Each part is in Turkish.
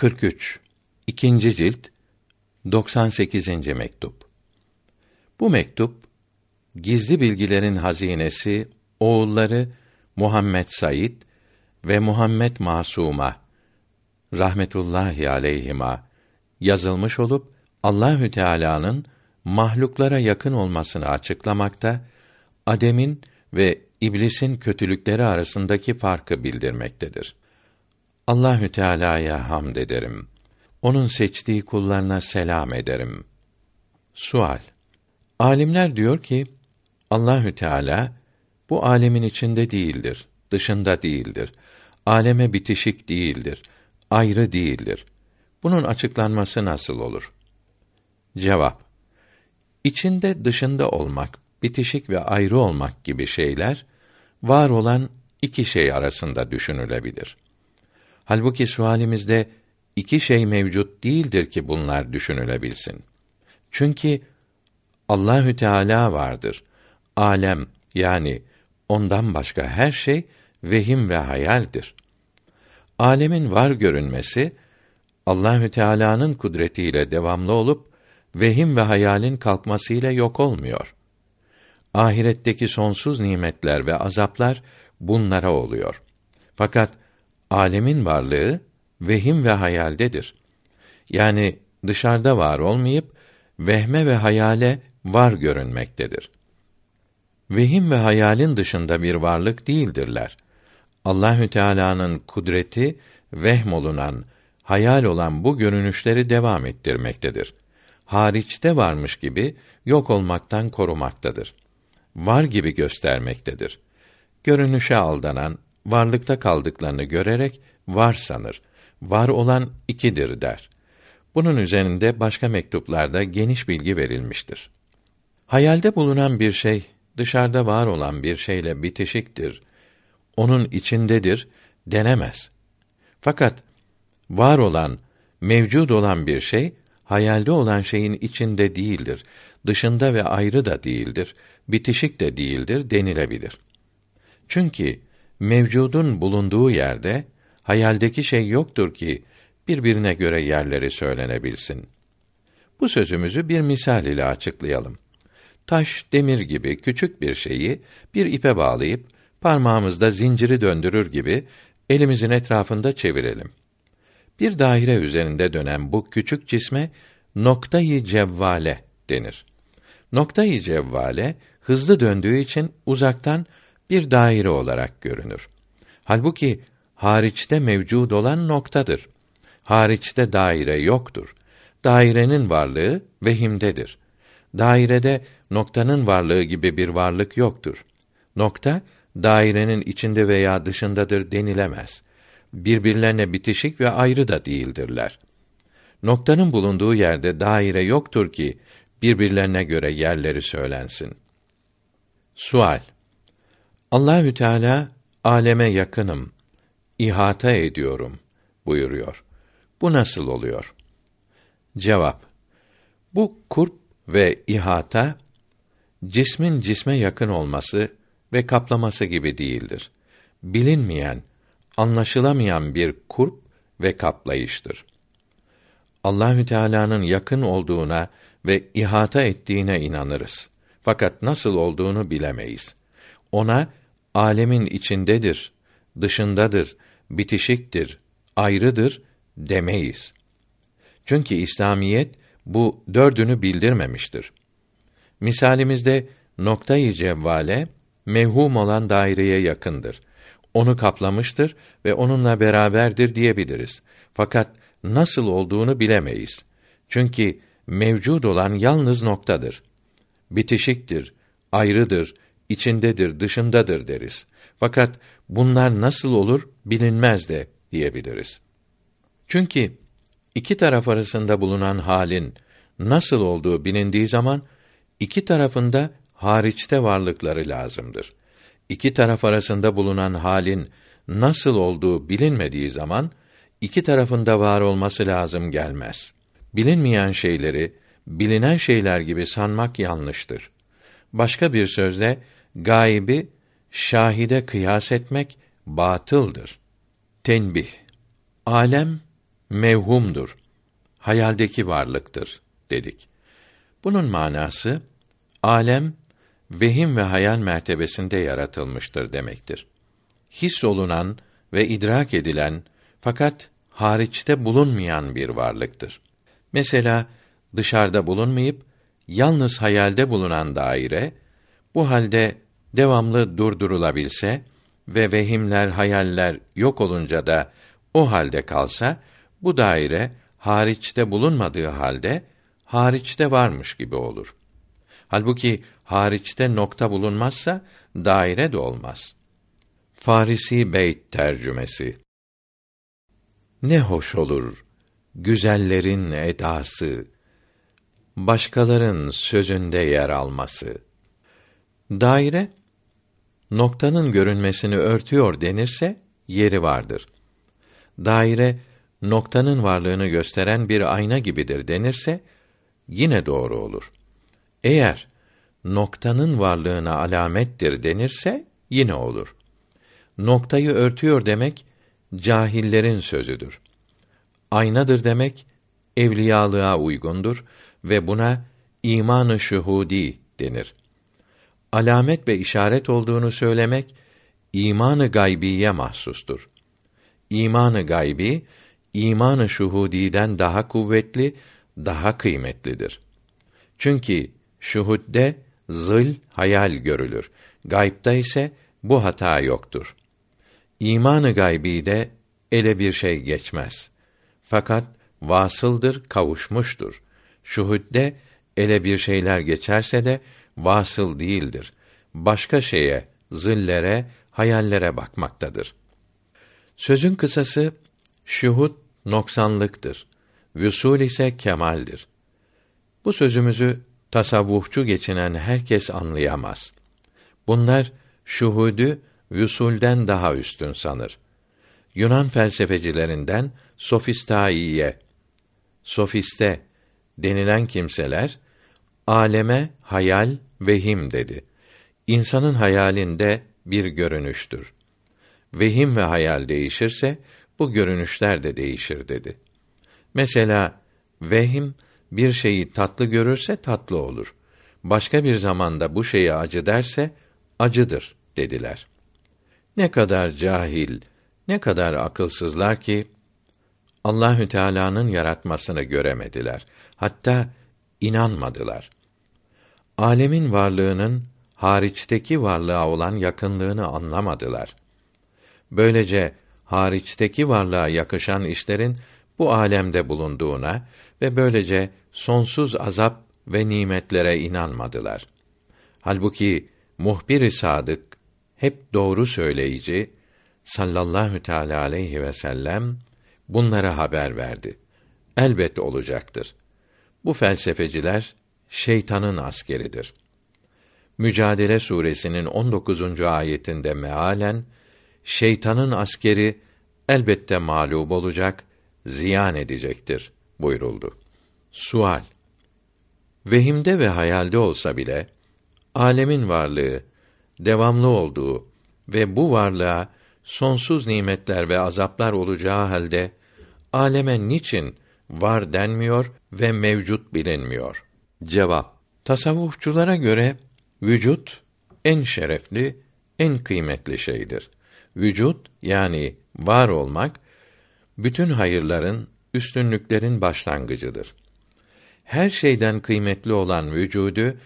43 İkinci cilt 98. mektup. Bu mektup gizli bilgilerin hazinesi oğulları Muhammed Said ve Muhammed Masuma rahmetullahi aleyhima yazılmış olup Allahü Teala'nın mahluklara yakın olmasını açıklamakta, Adem'in ve iblisin kötülükleri arasındaki farkı bildirmektedir. Allahü Teala'ya hamd ederim. Onun seçtiği kullarına selam ederim. Sual. Alimler diyor ki Allahü Teala bu alemin içinde değildir, dışında değildir. Aleme bitişik değildir, ayrı değildir. Bunun açıklanması nasıl olur? Cevap. İçinde dışında olmak, bitişik ve ayrı olmak gibi şeyler var olan iki şey arasında düşünülebilir. Halbuki sualimizde iki şey mevcut değildir ki bunlar düşünülebilsin. Çünkü Allahü Teala vardır. Alem yani ondan başka her şey vehim ve hayaldir. Alemin var görünmesi Allahü Teala'nın kudretiyle devamlı olup vehim ve hayalin kalkmasıyla yok olmuyor. Ahiretteki sonsuz nimetler ve azaplar bunlara oluyor. Fakat alemin varlığı vehim ve hayaldedir. Yani dışarıda var olmayıp vehme ve hayale var görünmektedir. Vehim ve hayalin dışında bir varlık değildirler. Allahü Teala'nın kudreti vehm olunan, hayal olan bu görünüşleri devam ettirmektedir. Hariçte varmış gibi yok olmaktan korumaktadır. Var gibi göstermektedir. Görünüşe aldanan, varlıkta kaldıklarını görerek var sanır. Var olan ikidir der. Bunun üzerinde başka mektuplarda geniş bilgi verilmiştir. Hayalde bulunan bir şey dışarıda var olan bir şeyle bitişiktir. Onun içindedir denemez. Fakat var olan, mevcud olan bir şey hayalde olan şeyin içinde değildir. Dışında ve ayrı da değildir. Bitişik de değildir denilebilir. Çünkü mevcudun bulunduğu yerde hayaldeki şey yoktur ki birbirine göre yerleri söylenebilsin. Bu sözümüzü bir misal ile açıklayalım. Taş, demir gibi küçük bir şeyi bir ipe bağlayıp parmağımızda zinciri döndürür gibi elimizin etrafında çevirelim. Bir daire üzerinde dönen bu küçük cisme noktayı cevvale denir. Noktayı cevvale hızlı döndüğü için uzaktan bir daire olarak görünür. Halbuki hariçte mevcud olan noktadır. Hariçte daire yoktur. Dairenin varlığı vehimdedir. Dairede noktanın varlığı gibi bir varlık yoktur. Nokta dairenin içinde veya dışındadır denilemez. Birbirlerine bitişik ve ayrı da değildirler. Noktanın bulunduğu yerde daire yoktur ki birbirlerine göre yerleri söylensin. Sual Allahü Teala aleme yakınım, ihata ediyorum buyuruyor. Bu nasıl oluyor? Cevap Bu kurp ve ihata cismin cisme yakın olması ve kaplaması gibi değildir. Bilinmeyen, anlaşılamayan bir kurp ve kaplayıştır. Allahü Teala'nın yakın olduğuna ve ihata ettiğine inanırız. Fakat nasıl olduğunu bilemeyiz. Ona alemin içindedir, dışındadır, bitişiktir, ayrıdır demeyiz. Çünkü İslamiyet bu dördünü bildirmemiştir. Misalimizde noktayı cevvale mevhum olan daireye yakındır. Onu kaplamıştır ve onunla beraberdir diyebiliriz. Fakat nasıl olduğunu bilemeyiz. Çünkü mevcud olan yalnız noktadır. Bitişiktir, ayrıdır, içindedir, dışındadır deriz. Fakat bunlar nasıl olur bilinmez de diyebiliriz. Çünkü iki taraf arasında bulunan halin nasıl olduğu bilindiği zaman iki tarafında hariçte varlıkları lazımdır. İki taraf arasında bulunan halin nasıl olduğu bilinmediği zaman iki tarafında var olması lazım gelmez. Bilinmeyen şeyleri bilinen şeyler gibi sanmak yanlıştır. Başka bir sözle gaybi şahide kıyas etmek batıldır. Tenbih. Alem mevhumdur. Hayaldeki varlıktır dedik. Bunun manası alem vehim ve hayal mertebesinde yaratılmıştır demektir. His olunan ve idrak edilen fakat hariçte bulunmayan bir varlıktır. Mesela dışarıda bulunmayıp yalnız hayalde bulunan daire bu halde devamlı durdurulabilse ve vehimler, hayaller yok olunca da o halde kalsa bu daire hariçte bulunmadığı halde hariçte varmış gibi olur. Halbuki hariçte nokta bulunmazsa daire de olmaz. Farisi Beyt tercümesi Ne hoş olur güzellerin edası, başkaların sözünde yer alması. Daire noktanın görünmesini örtüyor denirse yeri vardır. Daire noktanın varlığını gösteren bir ayna gibidir denirse yine doğru olur. Eğer noktanın varlığına alamettir denirse yine olur. Noktayı örtüyor demek cahillerin sözüdür. Aynadır demek evliyalığa uygundur ve buna imanı şuhudi denir. Alamet ve işaret olduğunu söylemek imanı gaybiye mahsustur. İmanı gaybi imanı şuhudiden daha kuvvetli, daha kıymetlidir. Çünkü şuhudde zıl hayal görülür. Gaybda ise bu hata yoktur. İmanı gaybi de ele bir şey geçmez. Fakat vasıldır, kavuşmuştur. Şuhudde ele bir şeyler geçerse de vasıl değildir. Başka şeye, zillere, hayallere bakmaktadır. Sözün kısası şuhud noksanlıktır. Vüsul ise kemaldir. Bu sözümüzü tasavvufçu geçinen herkes anlayamaz. Bunlar şuhudu vüsulden daha üstün sanır. Yunan felsefecilerinden sofistaiye, sofiste denilen kimseler aleme hayal vehim dedi. İnsanın hayalinde bir görünüştür. Vehim ve hayal değişirse bu görünüşler de değişir dedi. Mesela vehim bir şeyi tatlı görürse tatlı olur. Başka bir zamanda bu şeyi acı derse acıdır dediler. Ne kadar cahil, ne kadar akılsızlar ki Allahü Teala'nın yaratmasını göremediler. Hatta inanmadılar. Alemin varlığının hariçteki varlığa olan yakınlığını anlamadılar. Böylece hariçteki varlığa yakışan işlerin bu alemde bulunduğuna ve böylece sonsuz azap ve nimetlere inanmadılar. Halbuki muhbir-i sadık hep doğru söyleyici sallallahu teala aleyhi ve sellem bunlara haber verdi. Elbet olacaktır. Bu felsefeciler şeytanın askeridir. Mücadele suresinin 19. ayetinde mealen şeytanın askeri elbette mağlup olacak, ziyan edecektir buyuruldu. Sual Vehimde ve hayalde olsa bile alemin varlığı devamlı olduğu ve bu varlığa sonsuz nimetler ve azaplar olacağı halde aleme niçin var denmiyor ve mevcut bilinmiyor? Cevap Tasavvufçulara göre vücut en şerefli, en kıymetli şeydir. Vücut yani var olmak bütün hayırların, üstünlüklerin başlangıcıdır. Her şeyden kıymetli olan vücudu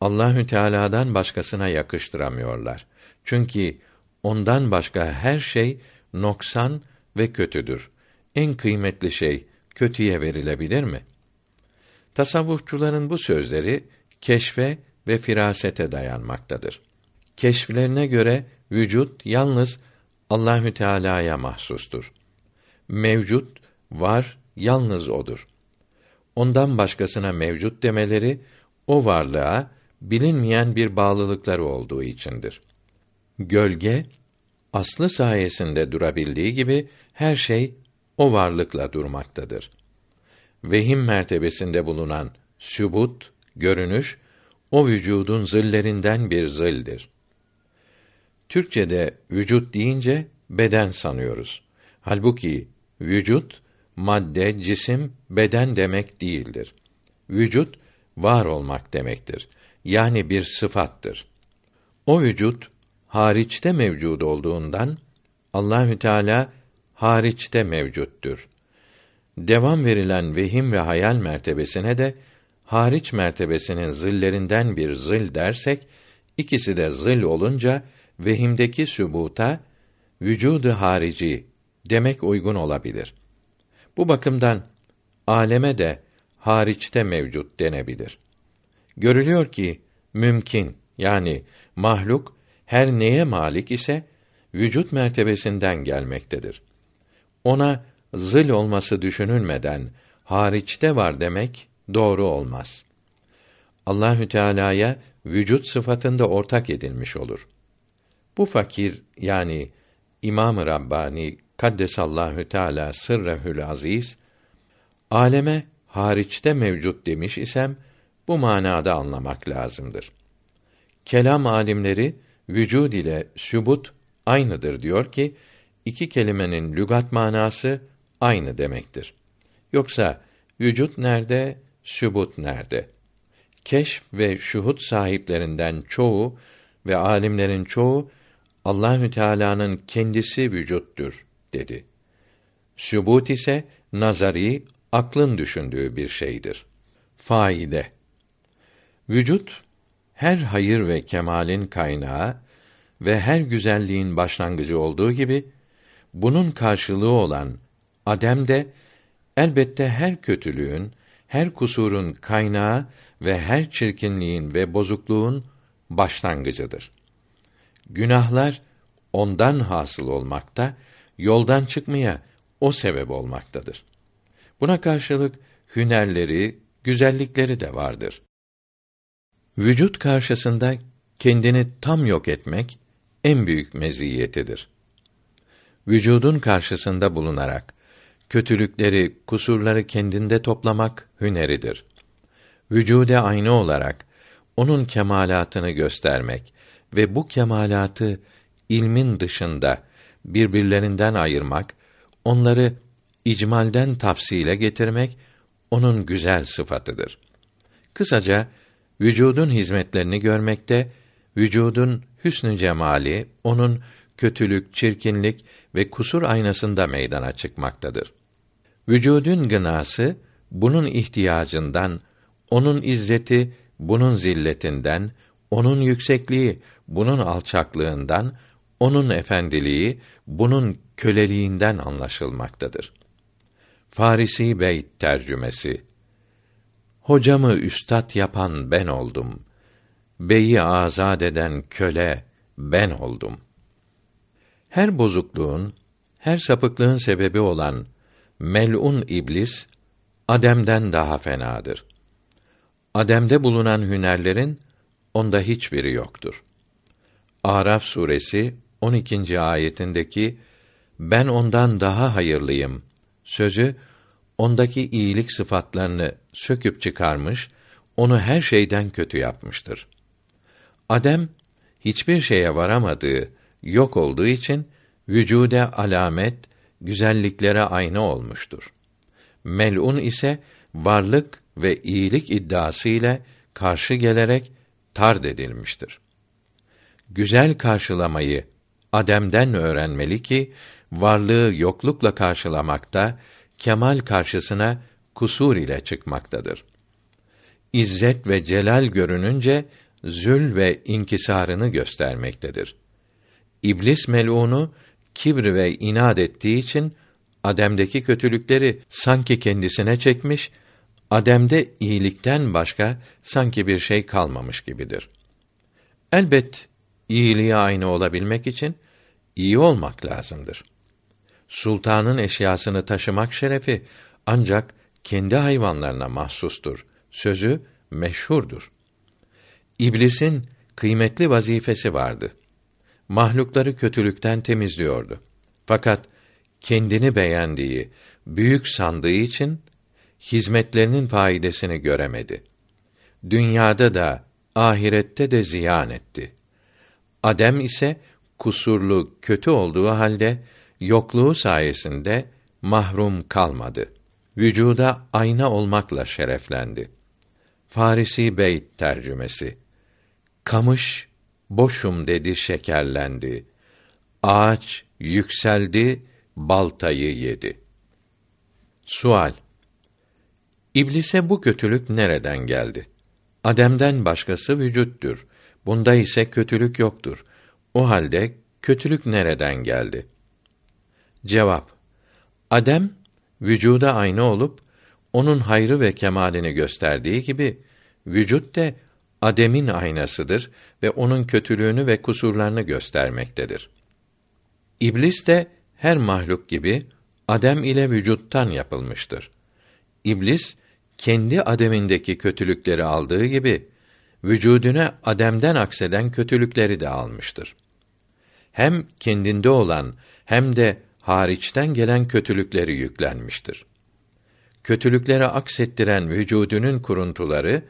Allahü Teala'dan başkasına yakıştıramıyorlar. Çünkü ondan başka her şey noksan ve kötüdür. En kıymetli şey kötüye verilebilir mi? Tasavvufçuların bu sözleri keşfe ve firasete dayanmaktadır. Keşflerine göre vücut yalnız Allahü Teala'ya mahsustur. Mevcut var yalnız odur. Ondan başkasına mevcut demeleri o varlığa bilinmeyen bir bağlılıkları olduğu içindir. Gölge aslı sayesinde durabildiği gibi her şey o varlıkla durmaktadır. Vehim mertebesinde bulunan sübut, görünüş o vücudun zillerinden bir zildir. Türkçede vücut deyince beden sanıyoruz. Halbuki vücut madde, cisim, beden demek değildir. Vücut var olmak demektir. Yani bir sıfattır. O vücut hariçte mevcud olduğundan Allahü Teala hariçte mevcuttur. Devam verilen vehim ve hayal mertebesine de hariç mertebesinin zillerinden bir zil dersek, ikisi de zil olunca vehimdeki sübuta vücudu harici demek uygun olabilir. Bu bakımdan aleme de hariçte mevcut denebilir. Görülüyor ki mümkün yani mahluk her neye malik ise vücut mertebesinden gelmektedir. Ona zıl olması düşünülmeden hariçte var demek doğru olmaz. Allahü Teala'ya vücut sıfatında ortak edilmiş olur. Bu fakir yani İmam-ı Rabbani Kaddesallahu Teala sırrehül aziz aleme hariçte mevcut demiş isem bu manada anlamak lazımdır. Kelam alimleri vücud ile sübut aynıdır diyor ki iki kelimenin lügat manası aynı demektir. Yoksa vücut nerede, sübut nerede? Keşf ve şuhut sahiplerinden çoğu ve alimlerin çoğu Allahü Teala'nın kendisi vücuttur dedi. Sübut ise nazari, aklın düşündüğü bir şeydir. Faide Vücut her hayır ve kemalin kaynağı ve her güzelliğin başlangıcı olduğu gibi bunun karşılığı olan adem de elbette her kötülüğün, her kusurun kaynağı ve her çirkinliğin ve bozukluğun başlangıcıdır. Günahlar ondan hasıl olmakta, yoldan çıkmaya o sebep olmaktadır. Buna karşılık hünerleri, güzellikleri de vardır. Vücut karşısında kendini tam yok etmek en büyük meziyetidir. Vücudun karşısında bulunarak kötülükleri, kusurları kendinde toplamak hüneridir. Vücude aynı olarak onun kemalatını göstermek ve bu kemalatı ilmin dışında birbirlerinden ayırmak, onları icmalden tafsile getirmek onun güzel sıfatıdır. Kısaca vücudun hizmetlerini görmekte, vücudun hüsnü cemali onun kötülük, çirkinlik ve kusur aynasında meydana çıkmaktadır. Vücudun gınası bunun ihtiyacından, onun izzeti bunun zilletinden, onun yüksekliği bunun alçaklığından, onun efendiliği bunun köleliğinden anlaşılmaktadır. Farisi Beyt tercümesi Hocamı üstad yapan ben oldum. Beyi azad eden köle ben oldum. Her bozukluğun, her sapıklığın sebebi olan melun iblis Adem'den daha fenadır. Adem'de bulunan hünerlerin onda hiçbiri yoktur. Araf suresi 12. ayetindeki ben ondan daha hayırlıyım sözü ondaki iyilik sıfatlarını söküp çıkarmış, onu her şeyden kötü yapmıştır. Adem hiçbir şeye varamadığı, yok olduğu için vücude alamet, güzelliklere ayna olmuştur. Melun ise varlık ve iyilik iddiası ile karşı gelerek tard edilmiştir. Güzel karşılamayı Adem'den öğrenmeli ki varlığı yoklukla karşılamakta kemal karşısına kusur ile çıkmaktadır. İzzet ve celal görününce zül ve inkisarını göstermektedir. İblis melunu kibr ve inat ettiği için Adem'deki kötülükleri sanki kendisine çekmiş, Adem'de iyilikten başka sanki bir şey kalmamış gibidir. Elbet iyiliğe aynı olabilmek için iyi olmak lazımdır sultanın eşyasını taşımak şerefi ancak kendi hayvanlarına mahsustur. Sözü meşhurdur. İblisin kıymetli vazifesi vardı. Mahlukları kötülükten temizliyordu. Fakat kendini beğendiği, büyük sandığı için hizmetlerinin faydasını göremedi. Dünyada da ahirette de ziyan etti. Adem ise kusurlu, kötü olduğu halde yokluğu sayesinde mahrum kalmadı. Vücuda ayna olmakla şereflendi. Farisi Beyt tercümesi. Kamış boşum dedi şekerlendi. Ağaç yükseldi, baltayı yedi. Sual İblise bu kötülük nereden geldi? Adem'den başkası vücuttur. Bunda ise kötülük yoktur. O halde kötülük nereden geldi? Cevap Adem vücuda aynı olup onun hayrı ve kemalini gösterdiği gibi vücut de Adem'in aynasıdır ve onun kötülüğünü ve kusurlarını göstermektedir. İblis de her mahluk gibi Adem ile vücuttan yapılmıştır. İblis kendi ademindeki kötülükleri aldığı gibi vücuduna Adem'den akseden kötülükleri de almıştır. Hem kendinde olan hem de hariçten gelen kötülükleri yüklenmiştir. Kötülükleri aksettiren vücudunun kuruntuları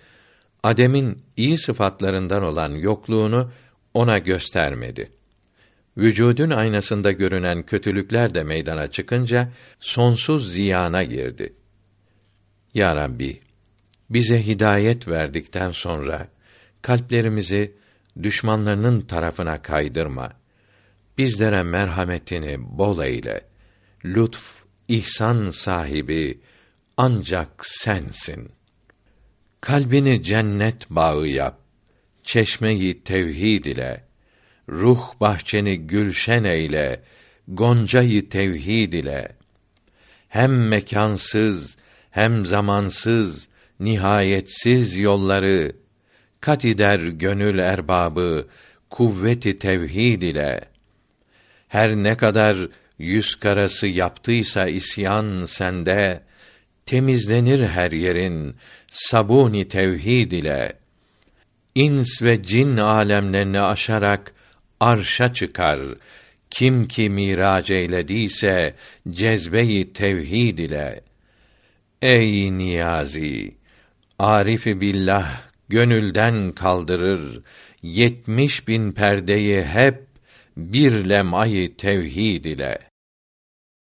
Adem'in iyi sıfatlarından olan yokluğunu ona göstermedi. Vücudun aynasında görünen kötülükler de meydana çıkınca sonsuz ziyana girdi. Ya Rabbi, bize hidayet verdikten sonra kalplerimizi düşmanlarının tarafına kaydırma. Bizlere merhametini bol eyle. Lütf, ihsan sahibi ancak sensin. Kalbini cennet bağı yap. Çeşmeyi tevhid ile ruh bahçeni gülşen eyle, goncayı tevhid ile. Hem mekansız, hem zamansız, nihayetsiz yolları kat eder gönül erbabı kuvveti tevhid ile. Her ne kadar yüz karası yaptıysa isyan sende, temizlenir her yerin sabuni tevhid ile. İns ve cin alemlerini aşarak arşa çıkar. Kim ki mirac eylediyse cezbeyi tevhid ile. Ey niyazi, arifi billah gönülden kaldırır. Yetmiş bin perdeyi hep bir lem'ayı tevhid ile.